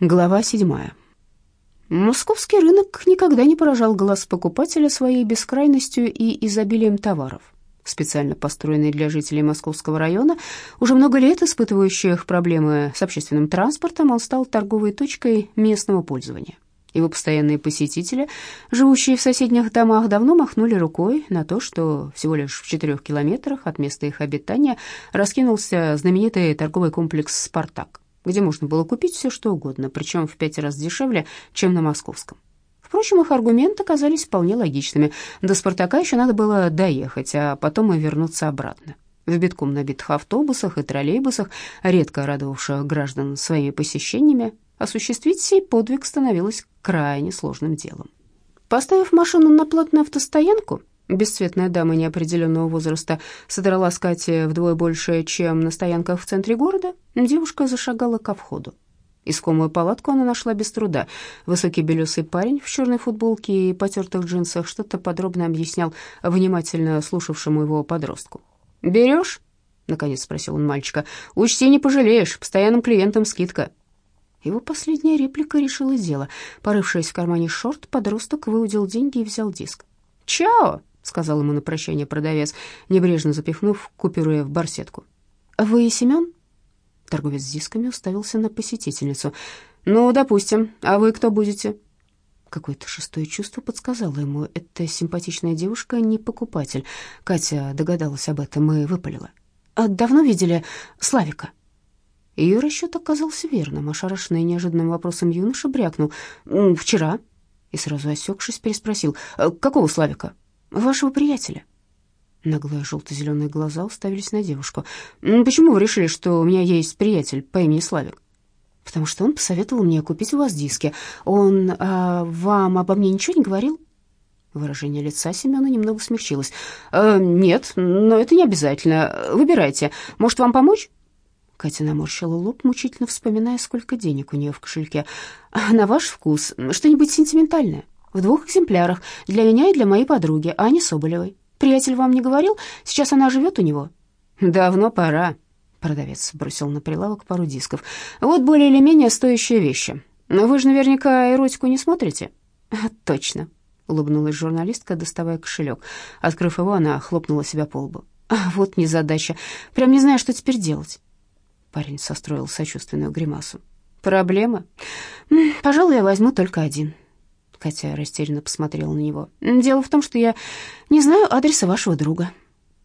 Глава седьмая. Московский рынок никогда не поражал глаз покупателя своей бескрайностью и изобилием товаров. Специально построенный для жителей Московского района, уже много лет испытывающих проблемы с общественным транспортом, он стал торговой точкой местного пользования. Его постоянные посетители, живущие в соседних домах, давно махнули рукой на то, что всего лишь в четырех километрах от места их обитания раскинулся знаменитый торговый комплекс «Спартак» где можно было купить все, что угодно, причем в пять раз дешевле, чем на московском. Впрочем, их аргументы оказались вполне логичными. До «Спартака» еще надо было доехать, а потом и вернуться обратно. В битком набитых автобусах и троллейбусах, редко радовавших граждан своими посещениями, осуществить сей подвиг становилось крайне сложным делом. Поставив машину на платную автостоянку, Бесцветная дама неопределенного возраста содрала с Кати вдвое больше, чем на стоянках в центре города. Девушка зашагала ко входу. Искомую палатку она нашла без труда. Высокий белесый парень в черной футболке и потертых джинсах что-то подробно объяснял внимательно слушавшему его подростку. «Берешь?» — наконец спросил он мальчика. «Учти, не пожалеешь, постоянным клиентам скидка». Его последняя реплика решила дело. Порывшись в кармане шорт, подросток выудил деньги и взял диск. «Чао!» — сказал ему на прощание продавец, небрежно запихнув купюры в барсетку. «Вы Семен?» Торговец с дисками уставился на посетительницу. «Ну, допустим. А вы кто будете?» Какое-то шестое чувство подсказало ему. Эта симпатичная девушка не покупатель. Катя догадалась об этом и выпалила. «А давно видели Славика?» Ее расчет оказался верным. Ошарашенный неожиданным вопросом юноша брякнул. «Вчера». И сразу осекшись, переспросил. «Какого Славика?» Вашего приятеля». Наглые желто-зеленые глаза уставились на девушку. «Почему вы решили, что у меня есть приятель по имени Славик?» «Потому что он посоветовал мне купить у вас диски. Он а, вам обо мне ничего не говорил?» Выражение лица Семена немного смягчилось. «Э, «Нет, но это не обязательно. Выбирайте. Может, вам помочь?» Катя наморщила лоб, мучительно вспоминая, сколько денег у нее в кошельке. «На ваш вкус что-нибудь сентиментальное?» В двух экземплярах, для меня и для моей подруги, Ани Соболевой. Приятель вам не говорил? Сейчас она живет у него». «Давно пора», — продавец бросил на прилавок пару дисков. «Вот более или менее стоящие вещи. Но вы же наверняка эротику не смотрите?» «Точно», — улыбнулась журналистка, доставая кошелек. Открыв его, она хлопнула себя по лбу. «А вот незадача. Прям не знаю, что теперь делать». Парень состроил сочувственную гримасу. «Проблема? Пожалуй, я возьму только один. Катя растерянно посмотрела на него. «Дело в том, что я не знаю адреса вашего друга».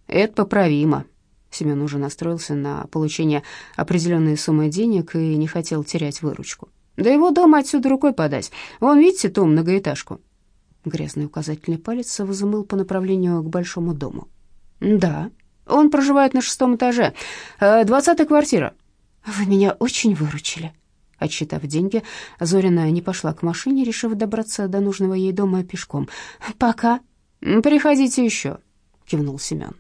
«Это поправимо». Семен уже настроился на получение определенной суммы денег и не хотел терять выручку. «Да его дома отсюда рукой подать. Вон, видите, ту многоэтажку?» Грязный указательный палец взмыл по направлению к большому дому. «Да, он проживает на шестом этаже. Э, двадцатая квартира». «Вы меня очень выручили», Отсчитав деньги, Зорина не пошла к машине, решив добраться до нужного ей дома пешком. «Пока». «Приходите еще», — кивнул Семен.